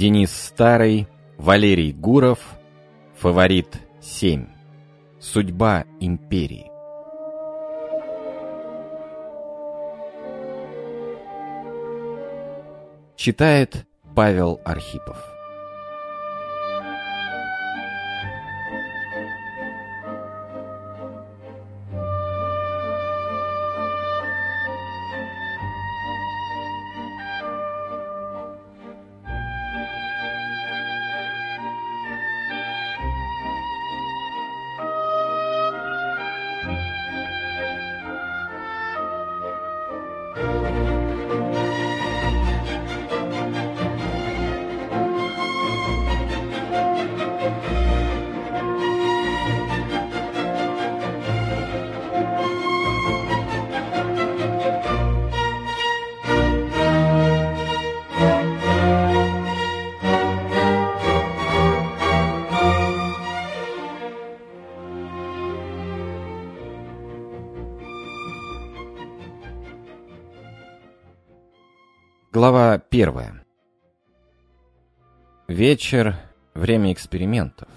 Денис Старый, Валерий Гуров, Фаворит 7. Судьба империи. Читает Павел Архипов. Глава первая. Вечер — время экспериментов.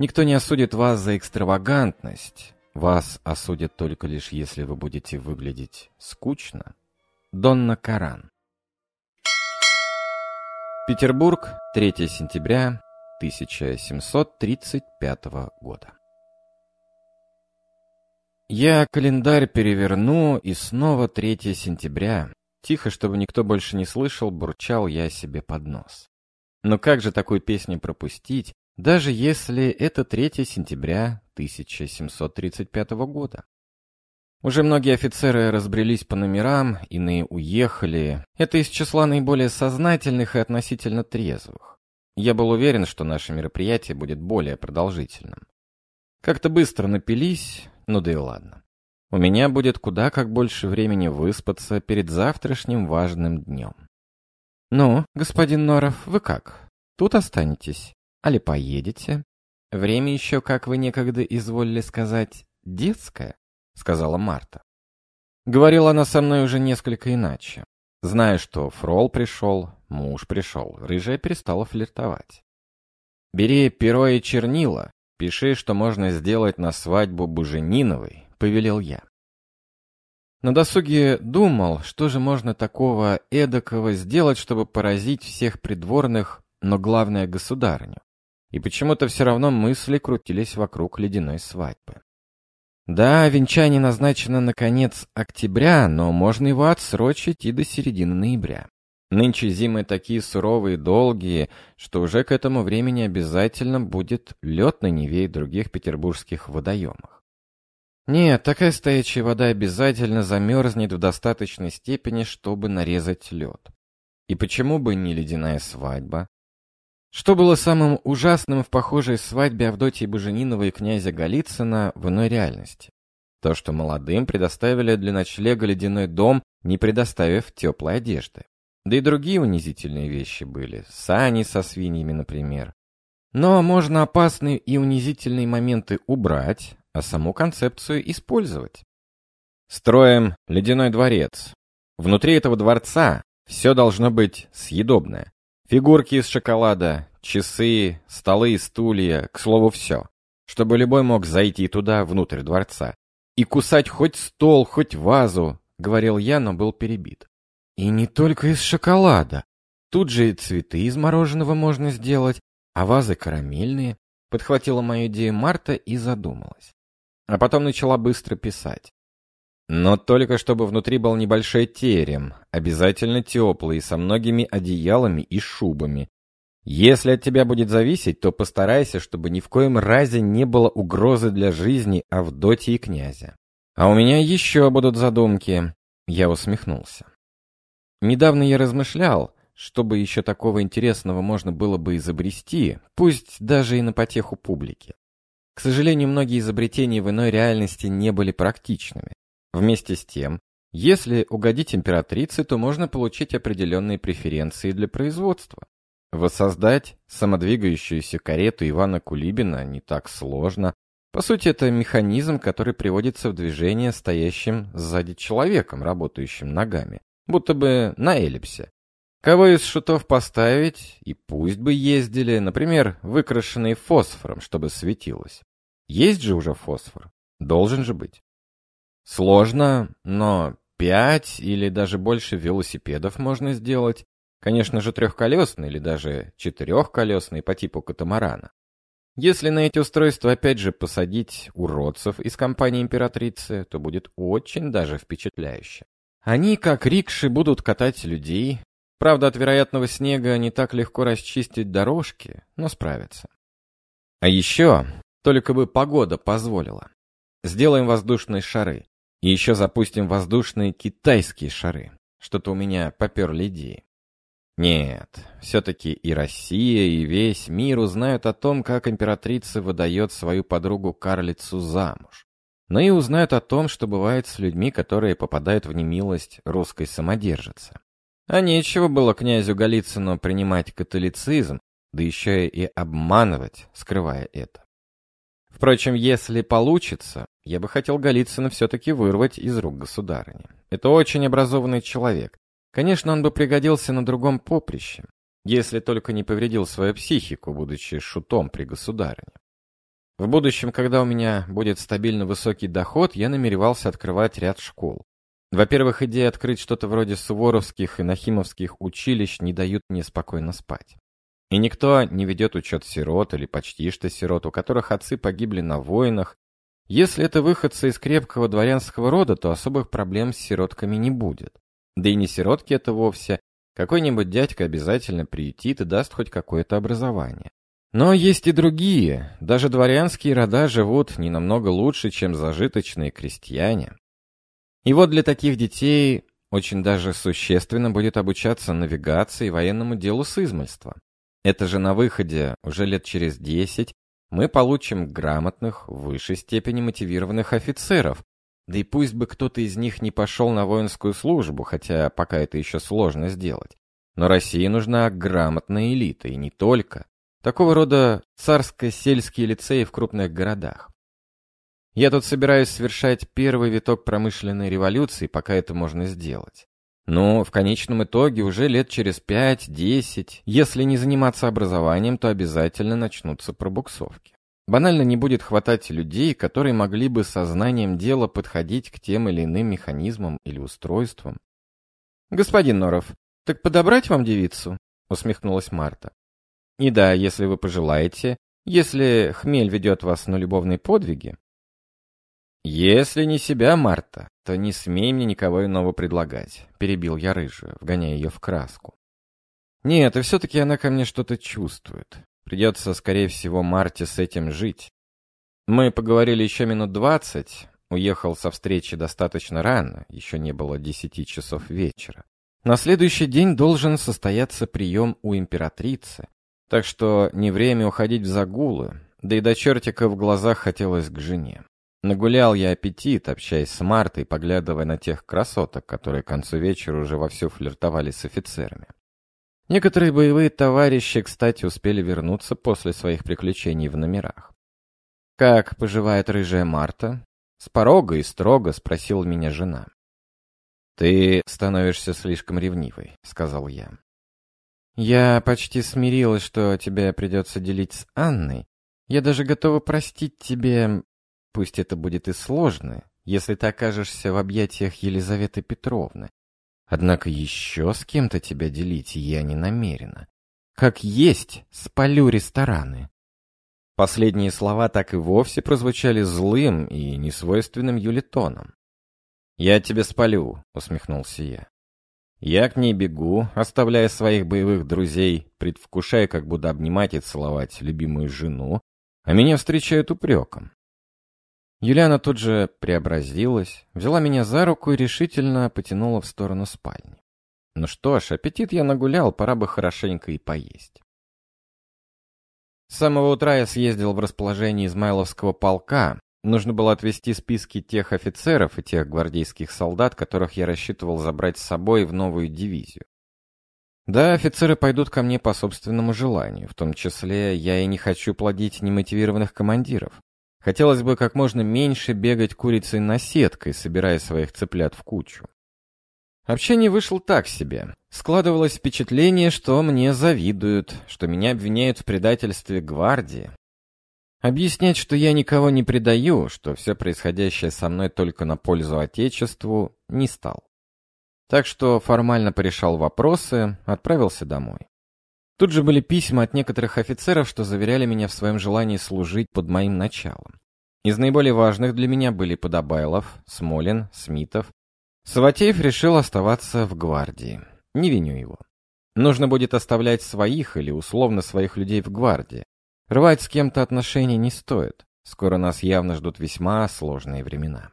Никто не осудит вас за экстравагантность. Вас осудят только лишь если вы будете выглядеть скучно. Донна Каран. Петербург, 3 сентября 1735 года. Я календарь переверну, и снова 3 сентября. Тихо, чтобы никто больше не слышал, бурчал я себе под нос. Но как же такую песню пропустить, даже если это 3 сентября 1735 года? Уже многие офицеры разбрелись по номерам, иные уехали. Это из числа наиболее сознательных и относительно трезвых. Я был уверен, что наше мероприятие будет более продолжительным. Как-то быстро напились, ну да и ладно. У меня будет куда как больше времени выспаться перед завтрашним важным днем. Ну, господин Норов, вы как? Тут останетесь? Али поедете? Время еще, как вы некогда изволили сказать, детское, сказала Марта. Говорила она со мной уже несколько иначе. Зная, что Фрол пришел, муж пришел, рыжая перестала флиртовать. «Бери перо и чернила, пиши, что можно сделать на свадьбу Бужениновой, повелел я. На досуге думал, что же можно такого эдакого сделать, чтобы поразить всех придворных, но главное государню. И почему-то все равно мысли крутились вокруг ледяной свадьбы. Да, венчание назначено на конец октября, но можно его отсрочить и до середины ноября. Нынче зимы такие суровые и долгие, что уже к этому времени обязательно будет лед на Неве и других петербургских водоемах. Нет, такая стоячая вода обязательно замерзнет в достаточной степени, чтобы нарезать лед. И почему бы не ледяная свадьба? Что было самым ужасным в похожей свадьбе Авдотьи Бужениновой и князя Голицына в иной реальности? То, что молодым предоставили для ночлега ледяной дом, не предоставив теплой одежды. Да и другие унизительные вещи были, сани со свиньями, например. Но можно опасные и унизительные моменты убрать, а саму концепцию использовать. Строим ледяной дворец. Внутри этого дворца все должно быть съедобное. Фигурки из шоколада, часы, столы и стулья, к слову, все. Чтобы любой мог зайти туда, внутрь дворца. И кусать хоть стол, хоть вазу, говорил я, но был перебит. И не только из шоколада. Тут же и цветы из мороженого можно сделать, а вазы карамельные. Подхватила мою идею Марта и задумалась а потом начала быстро писать. Но только чтобы внутри был небольшой терем, обязательно теплый, со многими одеялами и шубами. Если от тебя будет зависеть, то постарайся, чтобы ни в коем разе не было угрозы для жизни Авдотьи и князя. А у меня еще будут задумки. Я усмехнулся. Недавно я размышлял, чтобы еще такого интересного можно было бы изобрести, пусть даже и на потеху публики. К сожалению, многие изобретения в иной реальности не были практичными. Вместе с тем, если угодить императрице, то можно получить определенные преференции для производства. Воссоздать самодвигающуюся карету Ивана Кулибина не так сложно. По сути, это механизм, который приводится в движение стоящим сзади человеком, работающим ногами, будто бы на эллипсе. Кого из шутов поставить, и пусть бы ездили, например, выкрашенные фосфором, чтобы светилось. Есть же уже фосфор. Должен же быть. Сложно, но пять или даже больше велосипедов можно сделать. Конечно же, трехколесные или даже четырехколесные по типу катамарана. Если на эти устройства опять же посадить уродцев из компании императрицы, то будет очень даже впечатляюще. Они, как рикши, будут катать людей. Правда, от вероятного снега не так легко расчистить дорожки, но справятся. А еще, только бы погода позволила. Сделаем воздушные шары. И еще запустим воздушные китайские шары. Что-то у меня поперли идеи. Нет, все-таки и Россия, и весь мир узнают о том, как императрица выдает свою подругу-карлицу замуж. Но и узнают о том, что бывает с людьми, которые попадают в немилость русской самодержицы. А нечего было князю Голицыну принимать католицизм, да еще и обманывать, скрывая это. Впрочем, если получится, я бы хотел Голицына все-таки вырвать из рук государыни. Это очень образованный человек. Конечно, он бы пригодился на другом поприще, если только не повредил свою психику, будучи шутом при государине. В будущем, когда у меня будет стабильно высокий доход, я намеревался открывать ряд школ. Во-первых, идея открыть что-то вроде суворовских и нахимовских училищ не дают мне спокойно спать. И никто не ведет учет сирот или почти что сирот, у которых отцы погибли на войнах. Если это выходцы из крепкого дворянского рода, то особых проблем с сиротками не будет. Да и не сиротки это вовсе. Какой-нибудь дядька обязательно приютит и даст хоть какое-то образование. Но есть и другие. Даже дворянские рода живут не намного лучше, чем зажиточные крестьяне. И вот для таких детей очень даже существенно будет обучаться навигации и военному делу с измольства. Это же на выходе, уже лет через десять, мы получим грамотных, в высшей степени мотивированных офицеров. Да и пусть бы кто-то из них не пошел на воинскую службу, хотя пока это еще сложно сделать. Но России нужна грамотная элита, и не только. Такого рода царско-сельские лицеи в крупных городах. Я тут собираюсь совершать первый виток промышленной революции, пока это можно сделать. Но в конечном итоге уже лет через 5-10, если не заниматься образованием, то обязательно начнутся пробуксовки. Банально не будет хватать людей, которые могли бы сознанием дела подходить к тем или иным механизмам или устройствам. «Господин Норов, так подобрать вам девицу?» — усмехнулась Марта. «И да, если вы пожелаете, если хмель ведет вас на любовные подвиги, «Если не себя, Марта, то не смей мне никого иного предлагать», — перебил я рыжую, вгоняя ее в краску. «Нет, и все-таки она ко мне что-то чувствует. Придется, скорее всего, Марте с этим жить. Мы поговорили еще минут двадцать, уехал со встречи достаточно рано, еще не было десяти часов вечера. На следующий день должен состояться прием у императрицы, так что не время уходить в загулы, да и до чертика в глазах хотелось к жене. Нагулял я аппетит, общаясь с Мартой, поглядывая на тех красоток, которые к концу вечера уже вовсю флиртовали с офицерами. Некоторые боевые товарищи, кстати, успели вернуться после своих приключений в номерах. «Как поживает рыжая Марта?» С порога и строго спросила меня жена. «Ты становишься слишком ревнивой», — сказал я. «Я почти смирилась, что тебя придется делить с Анной. Я даже готова простить тебе Пусть это будет и сложно, если ты окажешься в объятиях Елизаветы Петровны. Однако еще с кем-то тебя делить я не намерена. Как есть, спалю рестораны. Последние слова так и вовсе прозвучали злым и несвойственным Юле тоном. «Я тебя спалю», — усмехнулся я. Я к ней бегу, оставляя своих боевых друзей, предвкушая, как буду обнимать и целовать любимую жену, а меня встречают упреком. Юлиана тут же преобразилась, взяла меня за руку и решительно потянула в сторону спальни. Ну что ж, аппетит я нагулял, пора бы хорошенько и поесть. С самого утра я съездил в расположение Измайловского полка. Нужно было отвести списки тех офицеров и тех гвардейских солдат, которых я рассчитывал забрать с собой в новую дивизию. Да, офицеры пойдут ко мне по собственному желанию, в том числе я и не хочу плодить немотивированных командиров. Хотелось бы как можно меньше бегать курицей на сеткой, собирая своих цыплят в кучу. Общение вышло так себе. Складывалось впечатление, что мне завидуют, что меня обвиняют в предательстве гвардии. Объяснять, что я никого не предаю, что все происходящее со мной только на пользу Отечеству, не стал. Так что формально порешал вопросы, отправился домой. Тут же были письма от некоторых офицеров, что заверяли меня в своем желании служить под моим началом. Из наиболее важных для меня были Подобайлов, Смолин, Смитов. Саватеев решил оставаться в гвардии. Не виню его. Нужно будет оставлять своих или условно своих людей в гвардии. Рвать с кем-то отношения не стоит. Скоро нас явно ждут весьма сложные времена.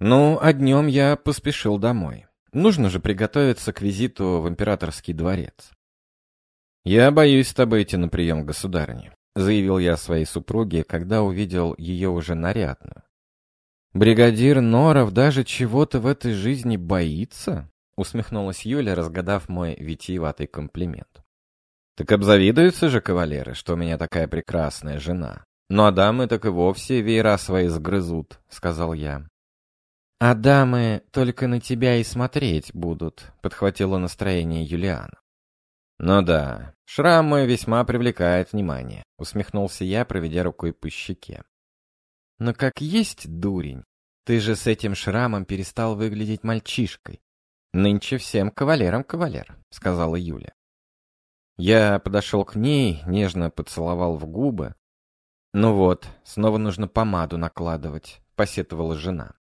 Ну, а днем я поспешил домой. Нужно же приготовиться к визиту в императорский дворец. «Я боюсь с тобой идти на прием, государыни», — заявил я своей супруге, когда увидел ее уже нарядную. «Бригадир Норов даже чего-то в этой жизни боится?» — усмехнулась Юля, разгадав мой витиеватый комплимент. «Так обзавидуются же кавалеры, что у меня такая прекрасная жена. Ну а дамы так и вовсе веера свои сгрызут», — сказал я. «А дамы только на тебя и смотреть будут», — подхватило настроение Юлиана. «Ну да, шрам мой весьма привлекает внимание», — усмехнулся я, проведя рукой по щеке. «Но как есть, дурень, ты же с этим шрамом перестал выглядеть мальчишкой. Нынче всем кавалерам кавалер», — сказала Юля. Я подошел к ней, нежно поцеловал в губы. «Ну вот, снова нужно помаду накладывать», — посетовала жена.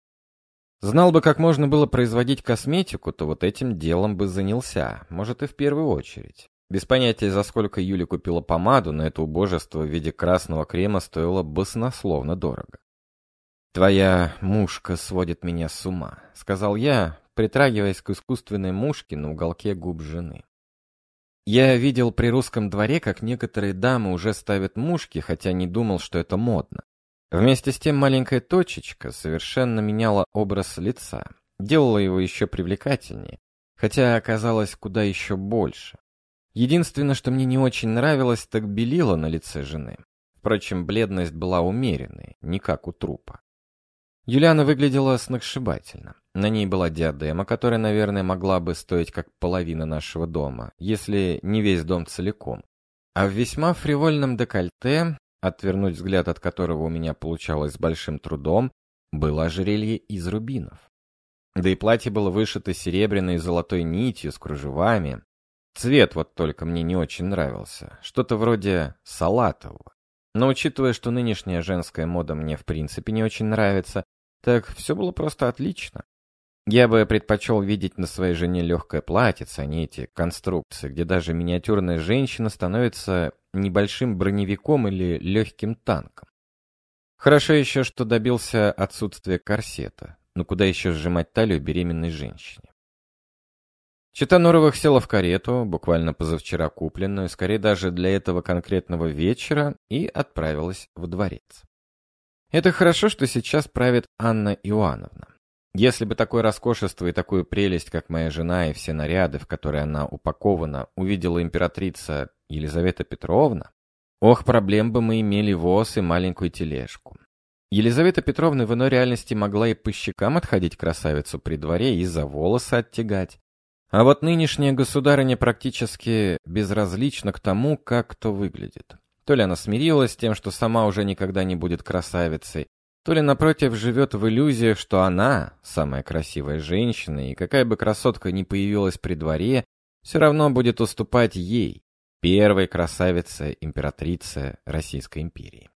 Знал бы, как можно было производить косметику, то вот этим делом бы занялся, может и в первую очередь. Без понятия, за сколько Юля купила помаду, но это убожество в виде красного крема стоило баснословно дорого. «Твоя мушка сводит меня с ума», — сказал я, притрагиваясь к искусственной мушке на уголке губ жены. Я видел при русском дворе, как некоторые дамы уже ставят мушки, хотя не думал, что это модно. Вместе с тем маленькая точечка совершенно меняла образ лица, делала его еще привлекательнее, хотя оказалось куда еще больше. Единственное, что мне не очень нравилось, так белило на лице жены. Впрочем, бледность была умеренной, не как у трупа. Юлиана выглядела сногсшибательно. На ней была диадема, которая, наверное, могла бы стоить как половина нашего дома, если не весь дом целиком. А в весьма фривольном декольте, отвернуть взгляд от которого у меня получалось с большим трудом, было ожерелье из рубинов. Да и платье было вышито серебряной и золотой нитью с кружевами, Цвет вот только мне не очень нравился. Что-то вроде салатового. Но учитывая, что нынешняя женская мода мне в принципе не очень нравится, так все было просто отлично. Я бы предпочел видеть на своей жене легкое платьице, а не эти конструкции, где даже миниатюрная женщина становится небольшим броневиком или легким танком. Хорошо еще, что добился отсутствия корсета. Ну куда еще сжимать талию беременной женщине? Чита Норовых села в карету, буквально позавчера купленную, скорее даже для этого конкретного вечера, и отправилась в дворец. Это хорошо, что сейчас правит Анна Иоанновна. Если бы такое роскошество и такую прелесть, как моя жена и все наряды, в которые она упакована, увидела императрица Елизавета Петровна, ох, проблем бы мы имели воз и маленькую тележку. Елизавета Петровна в иной реальности могла и по щекам отходить красавицу при дворе и за волосы оттягать, а вот нынешняя государыня практически безразлична к тому, как кто выглядит. То ли она смирилась с тем, что сама уже никогда не будет красавицей, то ли, напротив, живет в иллюзиях, что она самая красивая женщина, и какая бы красотка ни появилась при дворе, все равно будет уступать ей, первой красавице императрице Российской империи.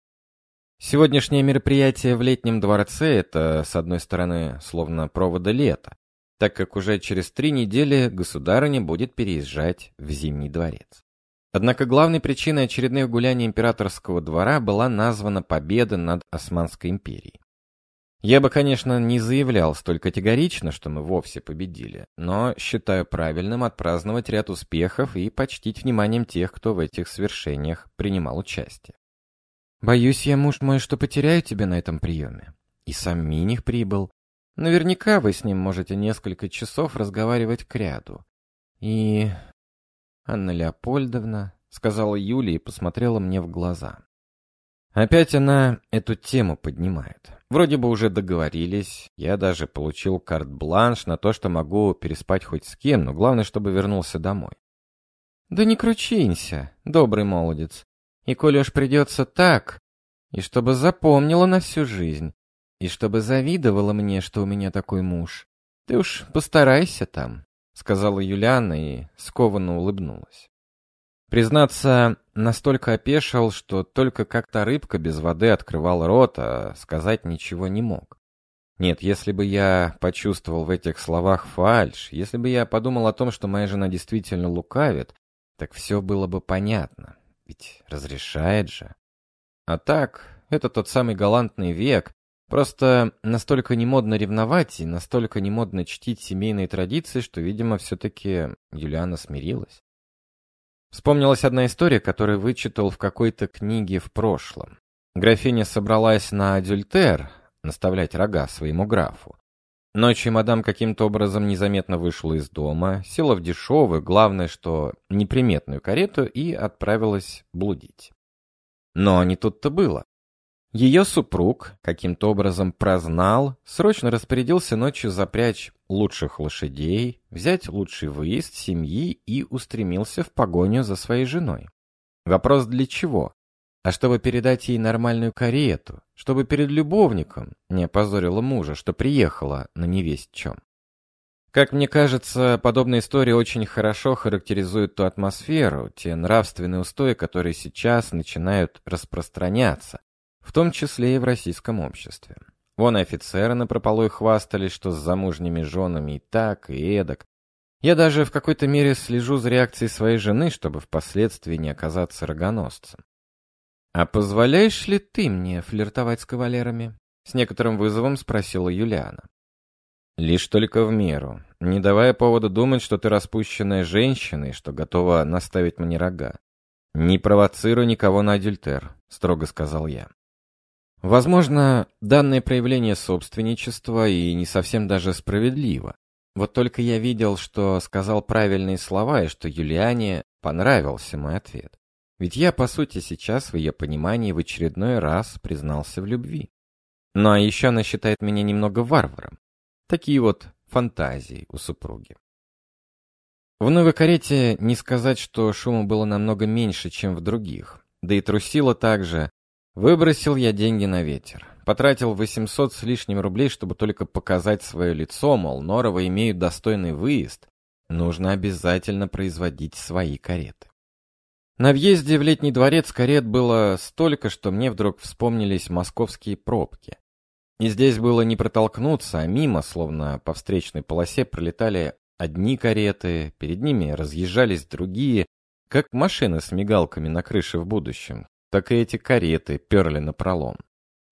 Сегодняшнее мероприятие в летнем дворце – это, с одной стороны, словно провода лета, так как уже через три недели государыня будет переезжать в Зимний дворец. Однако главной причиной очередных гуляний императорского двора была названа победа над Османской империей. Я бы, конечно, не заявлял столь категорично, что мы вовсе победили, но считаю правильным отпраздновать ряд успехов и почтить вниманием тех, кто в этих свершениях принимал участие. «Боюсь я, муж мой, что потеряю тебя на этом приеме. И сам Миних прибыл, Наверняка вы с ним можете несколько часов разговаривать к ряду. И... Анна Леопольдовна, сказала Юлия и посмотрела мне в глаза. Опять она эту тему поднимает. Вроде бы уже договорились, я даже получил карт-бланш на то, что могу переспать хоть с кем, но главное, чтобы вернулся домой. Да не кручинься, добрый молодец. И коли уж придется так, и чтобы запомнила на всю жизнь, и чтобы завидовала мне, что у меня такой муж, ты уж постарайся там, сказала Юлиана и скованно улыбнулась. Признаться, настолько опешил, что только как-то рыбка без воды открывал рот, а сказать ничего не мог. Нет, если бы я почувствовал в этих словах фальшь, если бы я подумал о том, что моя жена действительно лукавит, так все было бы понятно, ведь разрешает же. А так, это тот самый галантный век, просто настолько немодно ревновать и настолько немодно чтить семейные традиции, что, видимо, все-таки Юлиана смирилась. Вспомнилась одна история, которую вычитал в какой-то книге в прошлом. Графиня собралась на адюльтер, наставлять рога своему графу. Ночью мадам каким-то образом незаметно вышла из дома, села в дешевую, главное, что неприметную карету и отправилась блудить. Но не тут-то было. Ее супруг каким-то образом прознал, срочно распорядился ночью запрячь лучших лошадей, взять лучший выезд семьи и устремился в погоню за своей женой. Вопрос для чего? А чтобы передать ей нормальную карету, чтобы перед любовником не опозорила мужа, что приехала на невесть чем. Как мне кажется, подобная история очень хорошо характеризует ту атмосферу, те нравственные устои, которые сейчас начинают распространяться, в том числе и в российском обществе. Вон офицеры напропалой хвастались, что с замужними женами и так, и эдак. Я даже в какой-то мере слежу за реакцией своей жены, чтобы впоследствии не оказаться рогоносцем. «А позволяешь ли ты мне флиртовать с кавалерами?» С некоторым вызовом спросила Юлиана. «Лишь только в меру, не давая повода думать, что ты распущенная женщина и что готова наставить мне рога. Не провоцируй никого на адюльтер», — строго сказал я. Возможно, данное проявление собственничества и не совсем даже справедливо. Вот только я видел, что сказал правильные слова и что Юлиане понравился мой ответ. Ведь я, по сути, сейчас в ее понимании в очередной раз признался в любви. Ну а еще она считает меня немного варваром. Такие вот фантазии у супруги. В новой карете не сказать, что шума было намного меньше, чем в других. Да и трусила также, Выбросил я деньги на ветер. Потратил 800 с лишним рублей, чтобы только показать свое лицо, мол, Норова имеют достойный выезд. Нужно обязательно производить свои кареты. На въезде в летний дворец карет было столько, что мне вдруг вспомнились московские пробки. И здесь было не протолкнуться, а мимо, словно по встречной полосе, пролетали одни кареты, перед ними разъезжались другие, как машины с мигалками на крыше в будущем, так и эти кареты перли на пролом.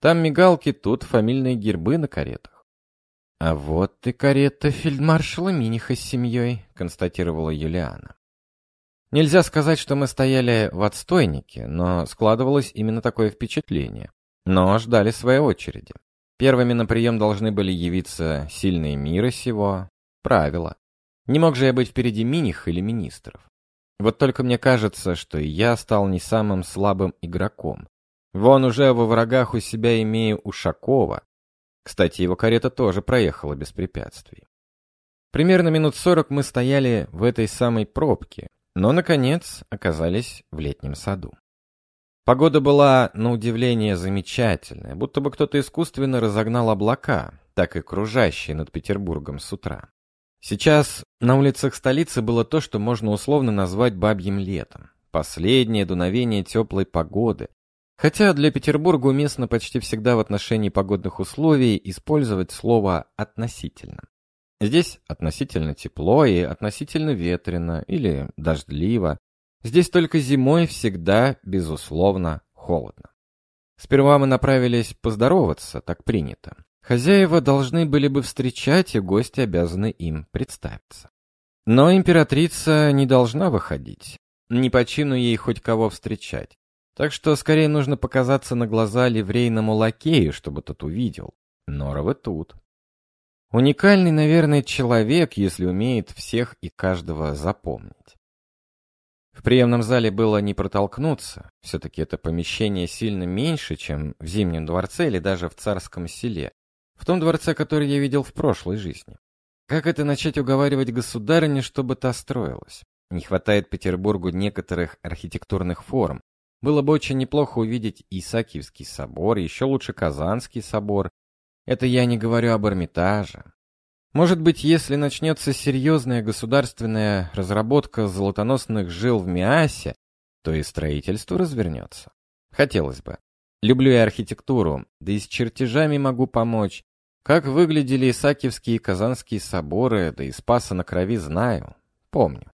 Там мигалки, тут фамильные гербы на каретах. «А вот и карета фельдмаршала Миниха с семьей», — констатировала Юлиана. Нельзя сказать, что мы стояли в отстойнике, но складывалось именно такое впечатление. Но ждали своей очереди. Первыми на прием должны были явиться сильные мира сего. Правило. Не мог же я быть впереди миних или министров. Вот только мне кажется, что я стал не самым слабым игроком. Вон уже во врагах у себя имею Ушакова. Кстати, его карета тоже проехала без препятствий. Примерно минут сорок мы стояли в этой самой пробке, но, наконец, оказались в летнем саду. Погода была, на удивление, замечательная, будто бы кто-то искусственно разогнал облака, так и кружащие над Петербургом с утра. Сейчас на улицах столицы было то, что можно условно назвать бабьим летом. Последнее дуновение теплой погоды. Хотя для Петербурга уместно почти всегда в отношении погодных условий использовать слово «относительно». Здесь относительно тепло и относительно ветрено или дождливо. Здесь только зимой всегда, безусловно, холодно. Сперва мы направились поздороваться, так принято. Хозяева должны были бы встречать, и гости обязаны им представиться. Но императрица не должна выходить. Не по чину ей хоть кого встречать. Так что скорее нужно показаться на глаза ливрейному лакею, чтобы тот увидел. Норовы тут. Уникальный, наверное, человек, если умеет всех и каждого запомнить. В приемном зале было не протолкнуться, все-таки это помещение сильно меньше, чем в Зимнем дворце или даже в Царском селе, в том дворце, который я видел в прошлой жизни. Как это начать уговаривать государыню, чтобы та строилась? Не хватает Петербургу некоторых архитектурных форм. Было бы очень неплохо увидеть Исаакиевский собор, еще лучше Казанский собор. Это я не говорю об Эрмитаже. Может быть, если начнется серьезная государственная разработка золотоносных жил в Миасе, то и строительство развернется. Хотелось бы. Люблю я архитектуру, да и с чертежами могу помочь. Как выглядели Исаакиевские и Казанские соборы, да и Спаса на Крови знаю, помню.